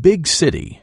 Big city.